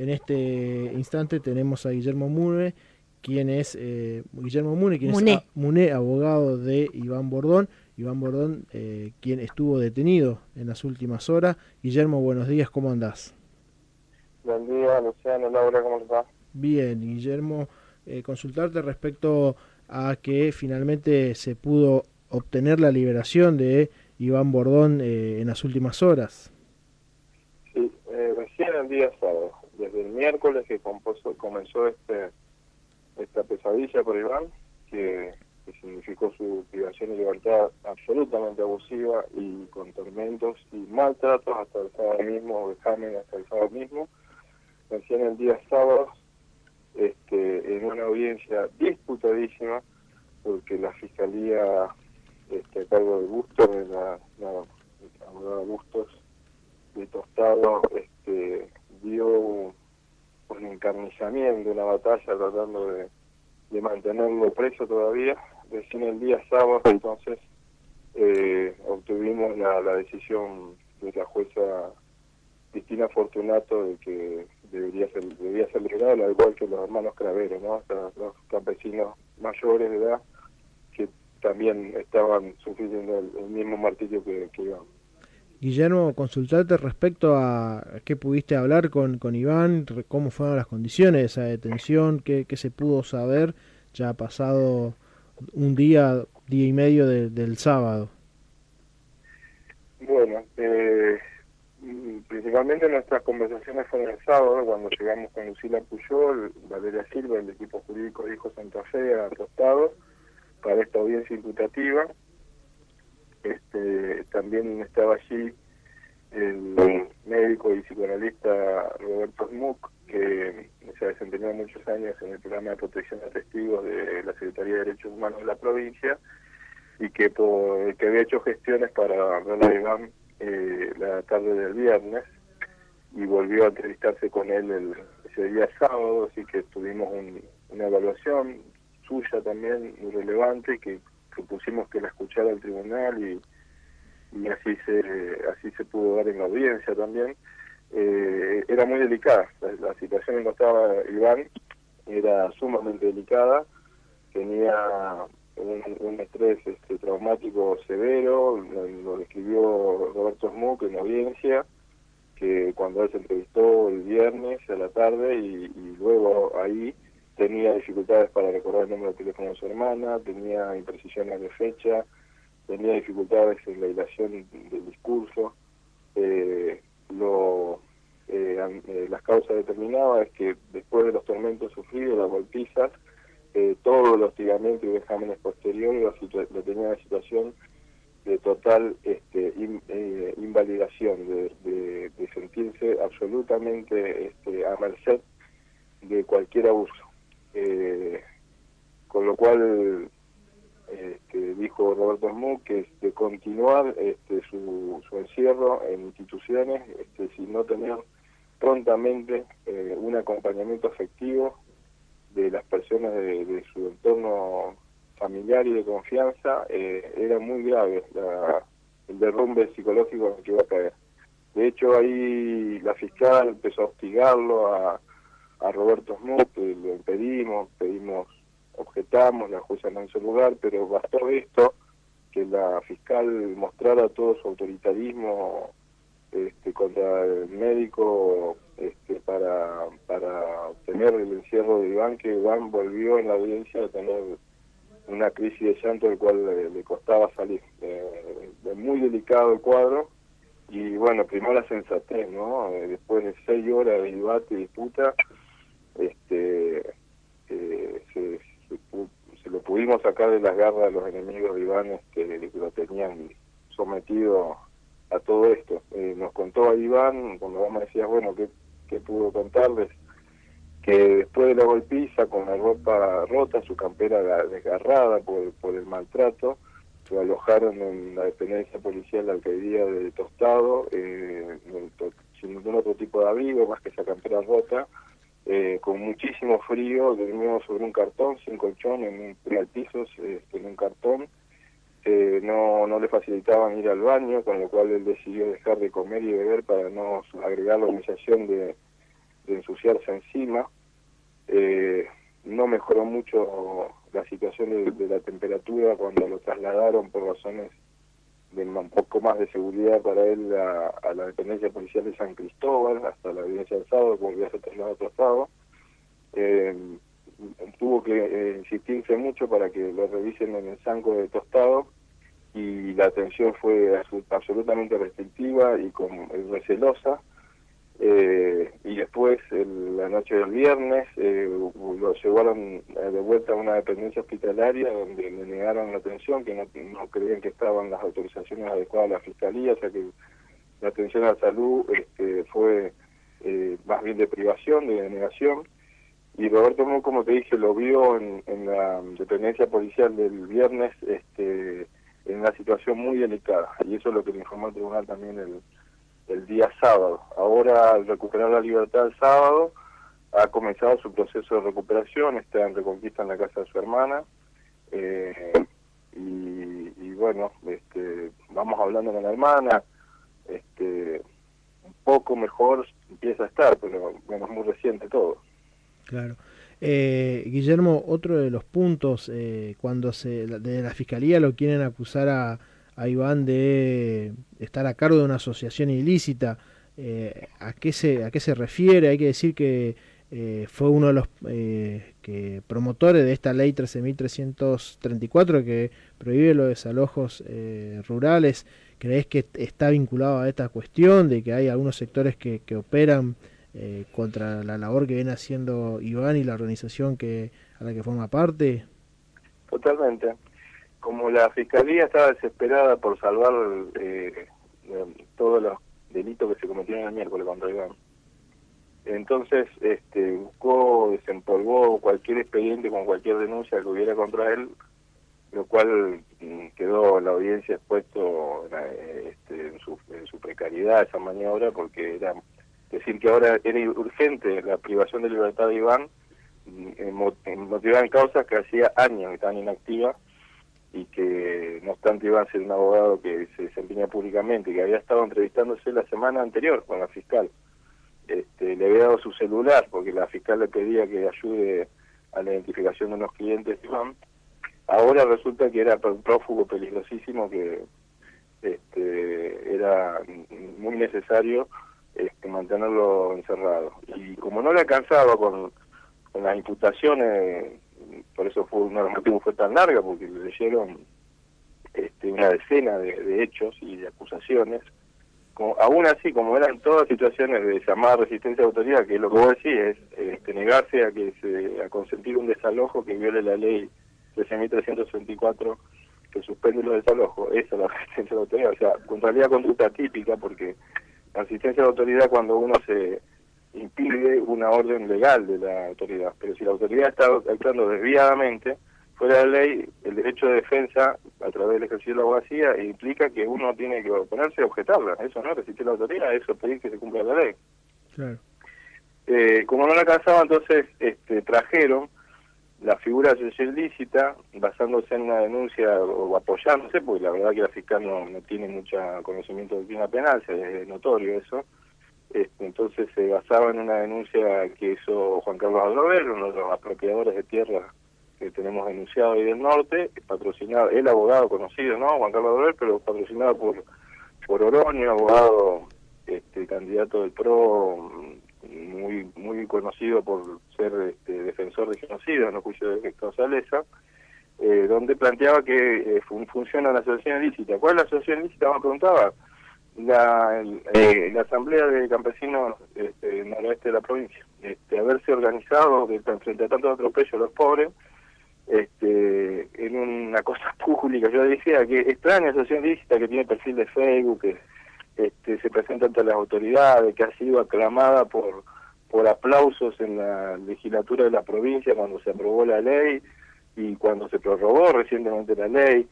En este instante tenemos a Guillermo Mune, quien es eh, Guillermo Mune, quien es Mune, abogado de Iván Bordón. Iván Bordón, eh, quien estuvo detenido en las últimas horas. Guillermo, buenos días, ¿cómo andás? Buen día, Luciano, Laura, ¿cómo estás? Bien, Guillermo, eh, consultarte respecto a que finalmente se pudo obtener la liberación de Iván Bordón en las últimas horas. Sí, recién el día sábado, desde el miércoles que comenzó este esta pesadilla por Iván, que, significó su privación de libertad absolutamente abusiva y con tormentos y maltratos hasta el sábado mismo, vejamen hasta el sábado mismo. Recién el día sábado, este, en una audiencia disputadísima, porque la fiscalía este, a cargo de Bustos, de la, abogada Bustos de Tostado, este, dio un encarnizamiento, una batalla tratando de, mantenerlo preso todavía. Recién el día sábado entonces eh, obtuvimos la, decisión de la jueza Cristina Fortunato de que debería ser, debía ser liberado, al igual que los hermanos Cravero, ¿no? los campesinos mayores de edad que también estaban sufriendo el, mismo martirio que, que Guillermo, consultarte respecto a qué pudiste hablar con, con Iván, cómo fueron las condiciones de esa detención, qué, qué se pudo saber, ya pasado un día, día y medio del sábado. Bueno, eh, principalmente nuestras conversaciones fueron el sábado, cuando llegamos con Lucila Puyol, Valeria Silva, el equipo jurídico de Hijo Santa Fe, acostado para esta audiencia imputativa este, también estaba allí el médico y psicoanalista Roberto Smuck, que se ha desempeñado muchos años en el programa de protección de testigos de la Secretaría de Derechos Humanos de la provincia y que, por, que había hecho gestiones para Ronald Iván eh, la tarde del viernes y volvió a entrevistarse con él el, ese día sábado, así que tuvimos una evaluación suya también muy relevante que propusimos que la escuchara el tribunal y, y así se así se pudo dar en la audiencia también. Eh, era muy delicada la, situación en que estaba Iván era sumamente delicada tenía un, estrés este, traumático severo lo, describió Roberto Smook en la audiencia que cuando él se entrevistó el viernes a la tarde y luego ahí tenía dificultades para recordar el número de teléfono de su hermana, tenía imprecisiones de fecha, tenía dificultades en la hilación del discurso. Eh, lo, eh, eh, las causas determinadas es que después de los tormentos sufridos, las golpizas, todo el hostigamiento y exámenes posteriores lo, tenía en situación de total este, invalidación, de, sentirse absolutamente este, a merced de cualquier abuso. Eh, con lo cual este, dijo Roberto Smook que de continuar este, su, su, encierro en instituciones este, si no tener prontamente eh, un acompañamiento afectivo de las personas de, su entorno familiar y de confianza eh, era muy grave el derrumbe psicológico en que iba a caer. De hecho, ahí la fiscal empezó a hostigarlo, a, a Roberto Smoot, le pedimos, pedimos, objetamos, la jueza no su lugar, pero bastó esto, que la fiscal mostrara todo su autoritarismo este, contra el médico este, para, para obtener el encierro de Iván, que Iván volvió en la audiencia a tener una crisis de llanto del cual le, costaba salir. Eh, muy delicado el cuadro y bueno, primero la sensatez, ¿no? Eh, después de seis horas de debate y disputa, este, eh, se, se, lo pudimos sacar de las garras de los enemigos de Iván este, que lo tenían sometido a todo esto. Eh, nos contó a Iván, cuando vos me decías, bueno, ¿qué, ¿qué pudo contarles? Que después de la golpiza, con la ropa rota, su campera desgarrada por, por el maltrato, lo alojaron en la dependencia policial de la alcaldía de Tostado, eh, sin ningún otro tipo de abrigo, más que esa campera rota, eh, con muchísimo frío, dormimos sobre un cartón, sin colchón, en un primer piso, este, en un cartón. Eh, no, no le facilitaban ir al baño, con lo cual él decidió dejar de comer y beber para no agregar la humillación de, rociarse encima. Eh, no mejoró mucho la situación de, la temperatura cuando lo trasladaron por razones de un poco más de seguridad para él a, la dependencia policial de San Cristóbal, hasta la evidencia del sábado, como ya se trasladó a otro estado. Eh, tuvo que eh, insistirse mucho para que lo revisen en el zanco de tostado y la atención fue absolutamente restrictiva y con, recelosa después, la noche del viernes, eh, lo llevaron eh, de vuelta a una dependencia hospitalaria donde le negaron la atención, que no, creían que estaban las autorizaciones adecuadas a la fiscalía, o sea que la atención a la salud este, fue eh, más bien de privación, de denegación. Y Roberto como te dije, lo vio en, en la dependencia policial del viernes este, en una situación muy delicada. Y eso es lo que le informó el tribunal también el el día sábado. Ahora, al recuperar la libertad el sábado, ha comenzado su proceso de recuperación, está en Reconquista en la casa de su hermana. Eh, y, bueno, este, vamos hablando con la hermana, este, un poco mejor empieza a estar, pero bueno, muy reciente todo. Claro. Eh, Guillermo, otro de los puntos, eh, cuando se de la fiscalía lo quieren acusar a, a Iván de estar a cargo de una asociación ilícita. Eh, ¿a, qué se, ¿A qué se refiere? Hay que decir que eh, fue uno de los eh, que promotores de esta ley 13.334 que prohíbe los desalojos rurales. ¿Crees que está vinculado a esta cuestión de que hay algunos sectores que, que operan contra la labor que viene haciendo Iván y la organización que a la que forma parte? Totalmente como la fiscalía estaba desesperada por salvar eh, todos los delitos que se cometieron el miércoles contra Iván, entonces este, buscó, desempolvó cualquier expediente con cualquier denuncia que hubiera contra él, lo cual mm, quedó la audiencia expuesto este, en, su, en su precariedad esa maniobra, porque era decir que ahora era urgente la privación de libertad de Iván, mm, motivada en causas que hacía años que estaban inactivas y que no obstante iba a ser un abogado que se desempeña públicamente, que había estado entrevistándose la semana anterior con la fiscal. Este, le había dado su celular porque la fiscal le pedía que ayude a la identificación de unos clientes Ahora resulta que era un prófugo peligrosísimo que este, era muy necesario este, mantenerlo encerrado. Y como no le alcanzaba con, con las imputaciones por eso fue uno de fue tan larga, porque le leyeron este, una decena de, hechos y de acusaciones. Como, aún así, como eran todas situaciones de llamada resistencia de autoridad, que lo que vos decís es este, negarse a que se, a consentir un desalojo que viole la ley 13.364 que suspende los desalojos, esa es la resistencia de autoridad, o sea, con realidad conducta típica, porque la resistencia de autoridad cuando uno se impide una orden legal de la autoridad. Pero si la autoridad está actuando desviadamente, fuera de ley, el derecho de defensa a través del ejercicio de la abogacía implica que uno tiene que oponerse y objetarla. Eso no resistir la autoridad, eso pedir que se cumpla la ley. Eh, como no la alcanzaba, entonces este, trajeron la figura de asociación ilícita basándose en una denuncia o apoyándose, porque la verdad que la fiscal no, no tiene mucho conocimiento de clima penal, es notorio eso, este, entonces se basaba en una denuncia que hizo Juan Carlos Adrover, uno de los apropiadores de tierra que tenemos denunciado ahí del norte, patrocinado, el abogado conocido, ¿no? Juan Carlos Adrover, pero patrocinado por, por Oroño, abogado este, candidato del PRO, muy muy conocido por ser este, defensor de genocidio en los juicios de Héctor Salesa, eh, donde planteaba que eh, funciona la asociación ilícita. ¿Cuál es la asociación ilícita? Me preguntaba la, eh, la Asamblea de Campesinos este, noroeste de la provincia, este, haberse organizado frente a tanto atropello a los pobres, este, en una cosa pública. Yo decía que extraña asociación lícita que tiene perfil de Facebook, que este, se presenta ante las autoridades, que ha sido aclamada por, por aplausos en la legislatura de la provincia cuando se aprobó la ley y cuando se prorrogó recientemente la ley.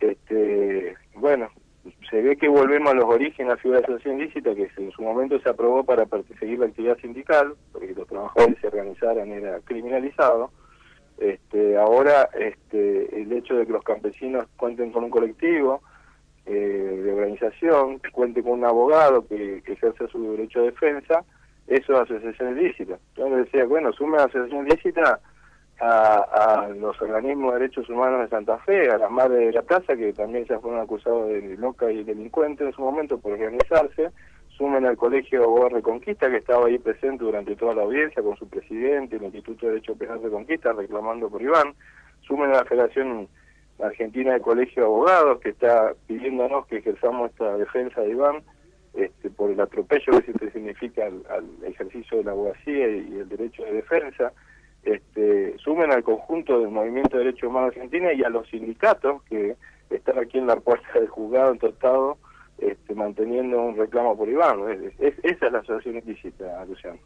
Este, bueno, se ve que volvemos a los orígenes de la asociación ilícita que en su momento se aprobó para perseguir la actividad sindical, porque los trabajadores se organizaran era criminalizado. Este, ahora este, el hecho de que los campesinos cuenten con un colectivo eh, de organización, que cuente con un abogado que, ejerce su derecho de defensa, eso es asociación ilícita. Entonces decía, bueno, sume a asociación ilícita a, los organismos de derechos humanos de Santa Fe, a las madres de la plaza, que también ya fueron acusados de loca y delincuente en su momento por organizarse, sumen al Colegio Abogado Reconquista, que estaba ahí presente durante toda la audiencia con su presidente, el Instituto de Derecho Penal Reconquista, reclamando por Iván, sumen a la Federación Argentina de Colegio de Abogados, que está pidiéndonos que ejerzamos esta defensa de Iván, este, por el atropello que se significa al, ejercicio de la abogacía y, el derecho de defensa, este, sumen al conjunto del movimiento de derechos humanos argentina y a los sindicatos que están aquí en la puerta del juzgado en tostado este, manteniendo un reclamo por Iván. esa es la asociación ilícita, Luciano.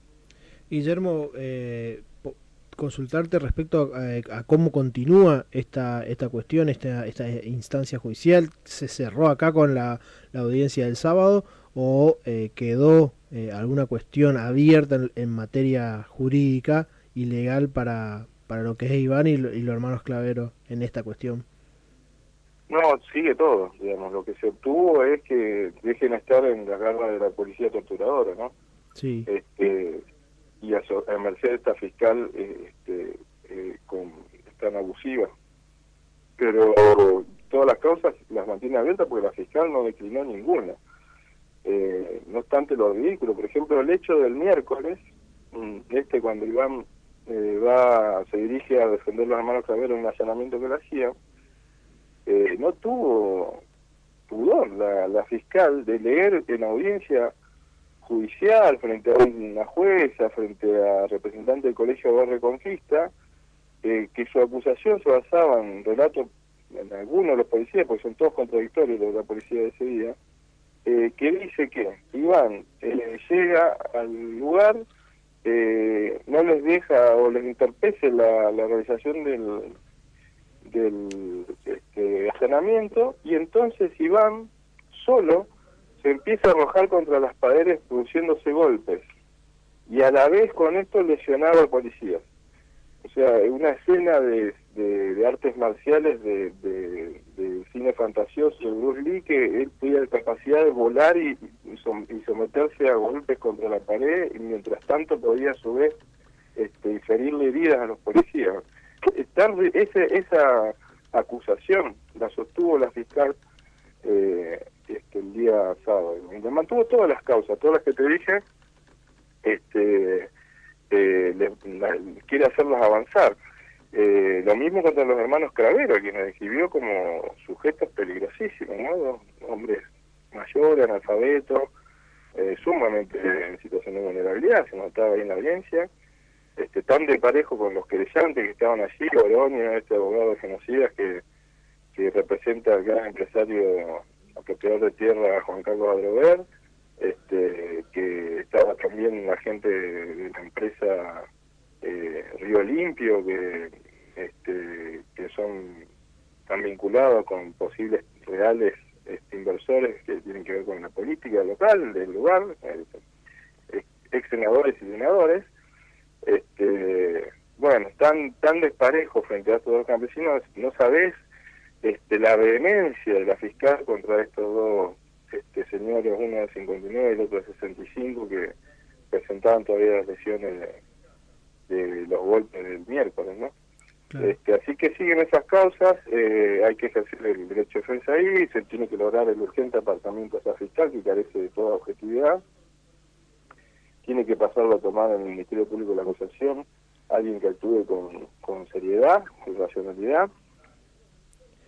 Guillermo, eh, consultarte respecto a, cómo continúa esta esta cuestión, esta, esta instancia judicial. ¿Se cerró acá con la, la audiencia del sábado o eh, quedó eh, alguna cuestión abierta en, materia jurídica y legal para, para lo que es Iván y, y los hermanos Clavero en esta cuestión? No, sigue todo, digamos. Lo que se obtuvo es que dejen estar en la garra de la policía torturadora, ¿no? Sí. Este, y a, a merced de esta fiscal este, eh, con, tan abusiva. Pero todas las causas las mantiene abiertas porque la fiscal no declinó ninguna. Eh, no obstante lo ridículo, por ejemplo, el hecho del miércoles, mm, este cuando Iván eh, va se dirige a defender los hermanos Clavero en un allanamiento que le hacía, eh, no tuvo pudor la, la fiscal de leer en audiencia judicial frente a una jueza, frente a representantes del Colegio de Reconquista, eh, que su acusación se basaba en relatos en algunos de los policías, porque son todos contradictorios los de la policía de ese día, eh, que dice que Iván eh, llega al lugar, eh, no les deja o les interpese la, la realización del, del este, y entonces Iván solo se empieza a arrojar contra las paredes produciéndose golpes y a la vez con esto lesionaba a policías. O sea, una escena de, de, artes marciales de, de, cine fantasioso de Bruce Lee que él tenía la capacidad de volar y, y, someterse a golpes contra la pared y mientras tanto podía a su vez este, inferirle heridas a los policías. ese, esa acusación la sostuvo la fiscal eh, este, el día sábado. Y le mantuvo todas las causas, todas las que te dije, este, eh, quiere hacerlas avanzar. Eh, lo mismo contra los hermanos Cravero, quienes describió como sujetos peligrosísimos, ¿no? hombres mayores, analfabetos, eh, sumamente en situación de vulnerabilidad, se notaba ahí en la audiencia, este, tan de parejo con los querellantes que estaban allí, Oroño, este abogado de genocidas que, que representa al gran empresario apropiador de tierra Juan Carlos Adrover, este, que estaba también la gente de la empresa eh, Río Limpio, que, este, que son están vinculados con posibles reales este, inversores que tienen que ver con la política local del lugar, ex senadores y senadores. Este, bueno, están tan desparejos frente a estos dos campesinos, no sabés este, la vehemencia de la fiscal contra estos dos este, señores, uno de 59 y el otro de 65, que presentaban todavía las lesiones de, los golpes del miércoles, ¿no? Este, así que siguen esas causas, eh, hay que ejercer el derecho de defensa ahí, se tiene que lograr el urgente apartamiento a esa fiscal que carece de toda objetividad, tiene que pasarlo a tomar en el Ministerio Público de la acusación, alguien que actúe con, con seriedad, con racionalidad,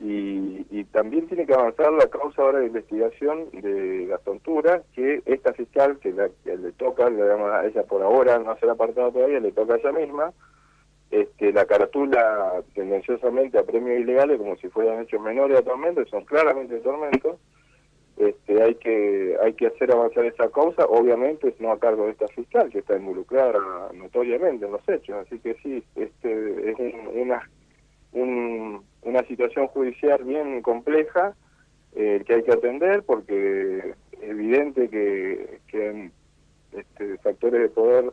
y, también tiene que avanzar la causa ahora de investigación de la tontura, que esta fiscal, que, le toca, le a ella por ahora no se la apartado todavía, le toca a ella misma, este, la cartula tendenciosamente a premios ilegales como si fueran hechos menores a tormentos, son claramente tormentos, este, hay que hay que hacer avanzar esa causa, obviamente no a cargo de esta fiscal que está involucrada notoriamente en los hechos, así que sí, este es una un, una situación judicial bien compleja eh, que hay que atender porque evidente que, que este, factores de poder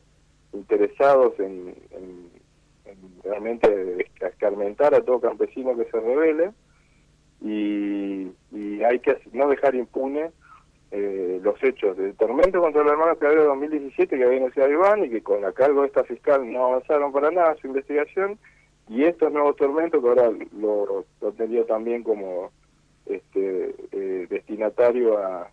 interesados en, realmente escarmentar a todo campesino que se revele y, hay que no dejar impune eh, los hechos del tormento contra los hermanos Clavero de 2017 que había iniciado Iván y que con la cargo de esta fiscal no avanzaron para nada su investigación y estos nuevos tormentos que ahora lo, lo también como este eh, destinatario a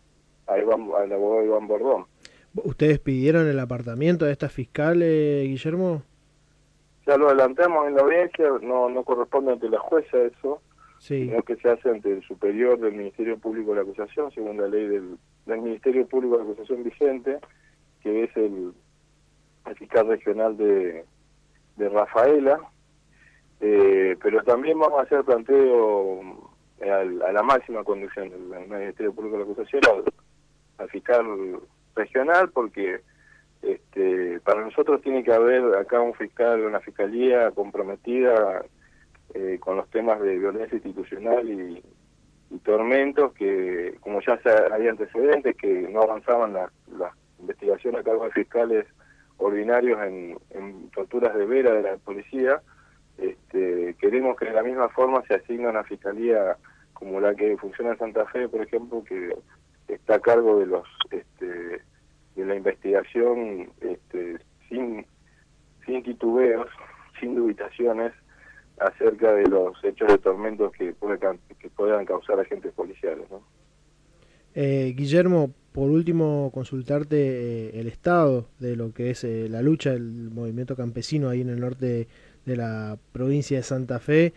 Iván, al abogado Iván Bordón. ¿Ustedes pidieron el apartamiento de esta fiscal, eh, Guillermo? Ya lo adelantamos en la audiencia, no, no corresponde ante la jueza eso, sino que se hace ante el superior del Ministerio Público de la Acusación, según la ley del, Ministerio Público de la Acusación vigente, que es el, fiscal regional de, de Rafaela, eh, pero también vamos a hacer planteo a, la máxima conducción del Ministerio Público de la Acusación, al fiscal regional porque este, para nosotros tiene que haber acá un fiscal, una fiscalía comprometida eh, con los temas de violencia institucional y, tormentos que, como ya hay antecedentes, que no avanzaban las la investigaciones a cargo de fiscales ordinarios en, torturas de vera de la policía, este, queremos que de la misma forma se asigne una fiscalía como la que funciona en Santa Fe, por ejemplo, que está a cargo de los este, de la investigación este, sin sin titubeos, sin dubitaciones acerca de los hechos de tormentos que, que puedan causar agentes policiales. ¿no? Eh, Guillermo, por último, consultarte eh, el estado de lo que es eh, la lucha del movimiento campesino ahí en el norte de, la provincia de Santa Fe.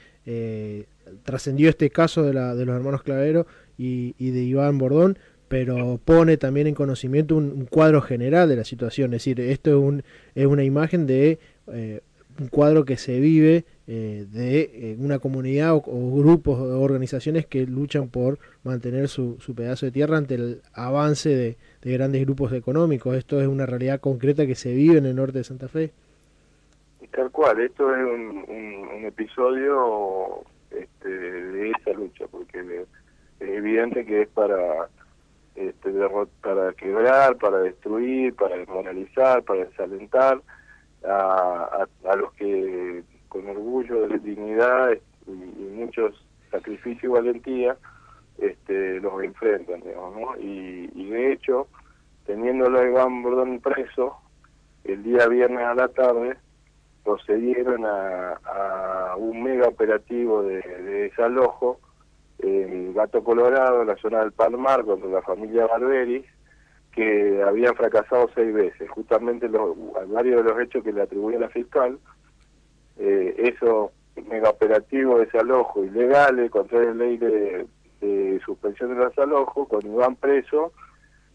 trascendió este caso de, la, de los hermanos Clavero y, y de Iván Bordón pero pone también en conocimiento un, cuadro general de la situación. Es decir, esto es, un, es una imagen de eh, un cuadro que se vive eh, de eh, una comunidad o, grupos o organizaciones que luchan por mantener su, su pedazo de tierra ante el avance de, grandes grupos económicos. Esto es una realidad concreta que se vive en el norte de Santa Fe. Tal cual, esto es un, episodio este, de esa lucha, porque es evidente que es para este, para quebrar, para destruir, para desmoralizar, para desalentar a, a, los que con orgullo, dignidad y, muchos sacrificios y valentía este, los enfrentan, digamos, y, de hecho, teniéndolo a Iván Bordón preso, el día viernes a la tarde procedieron a, un mega operativo de desalojo el Gato Colorado, en la zona del Palmar, contra la familia Barberis, que habían fracasado seis veces. Justamente los, varios de los hechos que le atribuye la fiscal, eh, esos mega operativos de desalojo ilegales, contra la ley de, suspensión de desalojo, con Iván preso,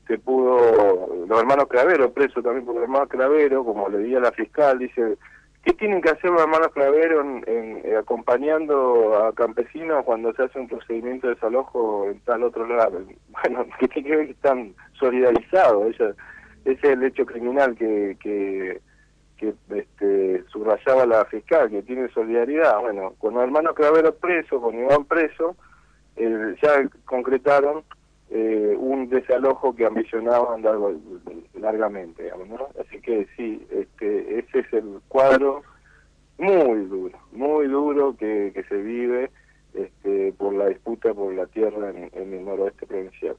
se pudo, los hermanos Cravero preso también por los hermanos Cravero, como le diría la fiscal, dice ¿Qué tienen que hacer los hermanos Clavero en, eh, acompañando a campesinos cuando se hace un procedimiento de desalojo en tal otro lado? Bueno, que tiene que ver que están solidarizados. ese es el hecho criminal que, que, que este, subrayaba la fiscal, que tiene solidaridad. Bueno, con los hermanos Clavero presos, con Iván preso, eh, ya concretaron eh, un desalojo que ambicionaban largamente, digamos. Que sí, este, ese es el cuadro muy duro, muy duro que, que se vive este, por la disputa por la tierra en, en el noroeste provincial.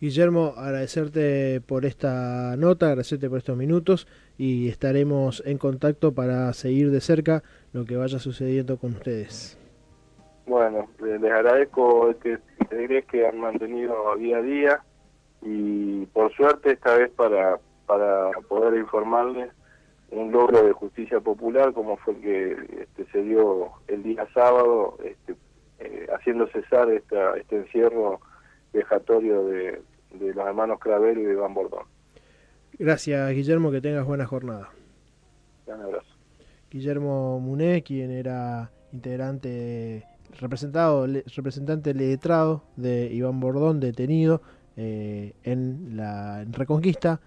Guillermo, agradecerte por esta nota, agradecerte por estos minutos y estaremos en contacto para seguir de cerca lo que vaya sucediendo con ustedes. Bueno, les agradezco este interés que han mantenido día a día y por suerte esta vez para, para poder informarles un logro de justicia popular como fue el que este, se dio el día sábado este, eh, haciendo cesar esta, este encierro vejatorio de, de los hermanos Cravero y de Iván Bordón. Gracias Guillermo, que tengas buena jornada. Un abrazo. Guillermo Muné, quien era integrante representado, representante letrado de Iván Bordón, detenido eh, en la Reconquista.